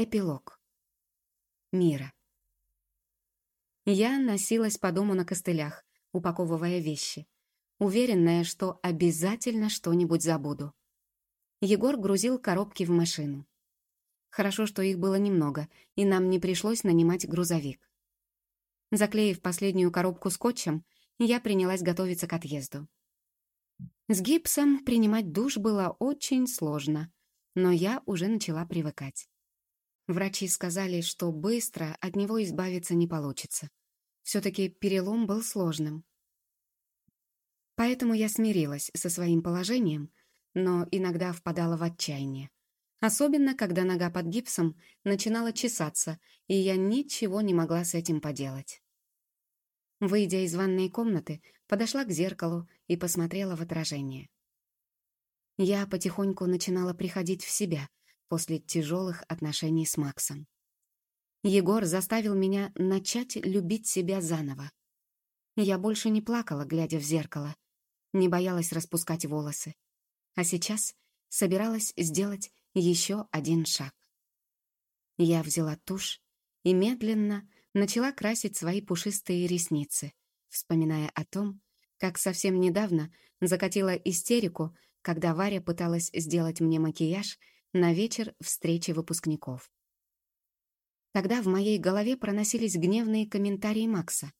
Эпилог. Мира. Я носилась по дому на костылях, упаковывая вещи, уверенная, что обязательно что-нибудь забуду. Егор грузил коробки в машину. Хорошо, что их было немного, и нам не пришлось нанимать грузовик. Заклеив последнюю коробку скотчем, я принялась готовиться к отъезду. С гипсом принимать душ было очень сложно, но я уже начала привыкать. Врачи сказали, что быстро от него избавиться не получится. Все-таки перелом был сложным. Поэтому я смирилась со своим положением, но иногда впадала в отчаяние. Особенно, когда нога под гипсом начинала чесаться, и я ничего не могла с этим поделать. Выйдя из ванной комнаты, подошла к зеркалу и посмотрела в отражение. Я потихоньку начинала приходить в себя после тяжелых отношений с Максом. Егор заставил меня начать любить себя заново. Я больше не плакала, глядя в зеркало, не боялась распускать волосы, а сейчас собиралась сделать еще один шаг. Я взяла тушь и медленно начала красить свои пушистые ресницы, вспоминая о том, как совсем недавно закатила истерику, когда Варя пыталась сделать мне макияж на вечер встречи выпускников. Тогда в моей голове проносились гневные комментарии Макса.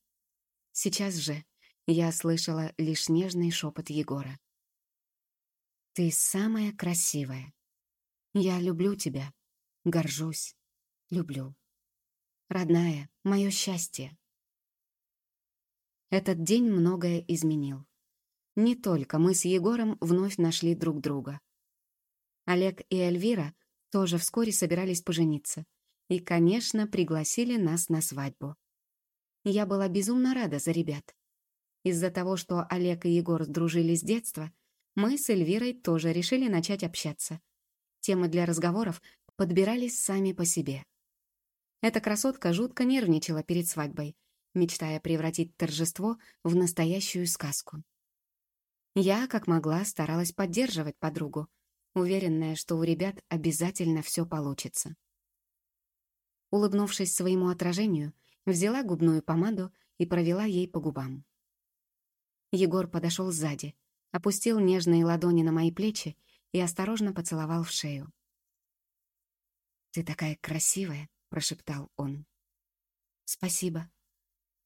Сейчас же я слышала лишь нежный шепот Егора. «Ты самая красивая. Я люблю тебя, горжусь, люблю. Родная, мое счастье». Этот день многое изменил. Не только мы с Егором вновь нашли друг друга. Олег и Эльвира тоже вскоре собирались пожениться. И, конечно, пригласили нас на свадьбу. Я была безумно рада за ребят. Из-за того, что Олег и Егор дружили с детства, мы с Эльвирой тоже решили начать общаться. Темы для разговоров подбирались сами по себе. Эта красотка жутко нервничала перед свадьбой, мечтая превратить торжество в настоящую сказку. Я, как могла, старалась поддерживать подругу, уверенная, что у ребят обязательно все получится. Улыбнувшись своему отражению, взяла губную помаду и провела ей по губам. Егор подошел сзади, опустил нежные ладони на мои плечи и осторожно поцеловал в шею. «Ты такая красивая», — прошептал он. «Спасибо.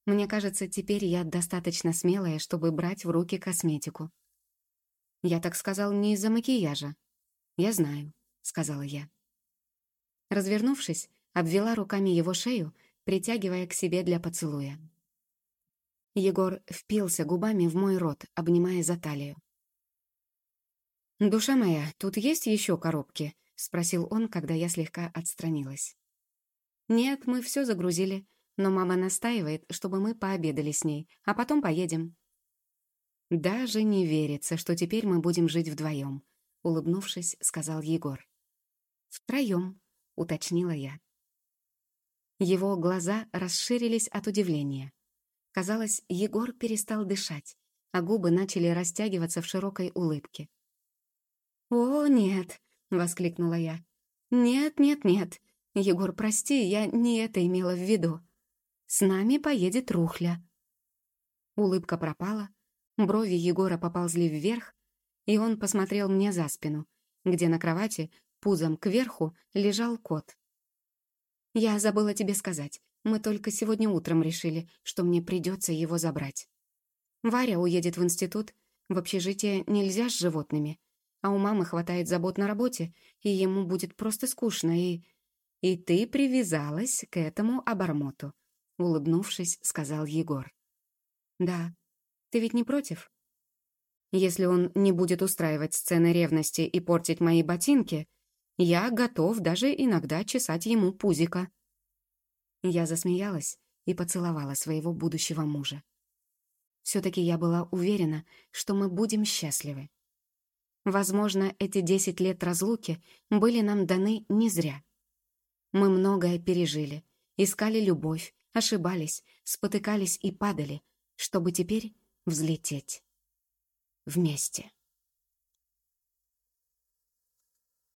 Мне кажется, теперь я достаточно смелая, чтобы брать в руки косметику». Я так сказал не из-за макияжа, «Я знаю», — сказала я. Развернувшись, обвела руками его шею, притягивая к себе для поцелуя. Егор впился губами в мой рот, обнимая за талию. «Душа моя, тут есть еще коробки?» — спросил он, когда я слегка отстранилась. «Нет, мы все загрузили, но мама настаивает, чтобы мы пообедали с ней, а потом поедем». Даже не верится, что теперь мы будем жить вдвоем, улыбнувшись, сказал Егор. «Втроем», — уточнила я. Его глаза расширились от удивления. Казалось, Егор перестал дышать, а губы начали растягиваться в широкой улыбке. «О, нет!» — воскликнула я. «Нет, нет, нет. Егор, прости, я не это имела в виду. С нами поедет Рухля». Улыбка пропала, брови Егора поползли вверх, и он посмотрел мне за спину, где на кровати, пузом кверху, лежал кот. «Я забыла тебе сказать, мы только сегодня утром решили, что мне придется его забрать. Варя уедет в институт, в общежитие нельзя с животными, а у мамы хватает забот на работе, и ему будет просто скучно, и... И ты привязалась к этому обормоту», — улыбнувшись, сказал Егор. «Да. Ты ведь не против?» Если он не будет устраивать сцены ревности и портить мои ботинки, я готов даже иногда чесать ему пузика. Я засмеялась и поцеловала своего будущего мужа. Все-таки я была уверена, что мы будем счастливы. Возможно, эти десять лет разлуки были нам даны не зря. Мы многое пережили, искали любовь, ошибались, спотыкались и падали, чтобы теперь взлететь вместе.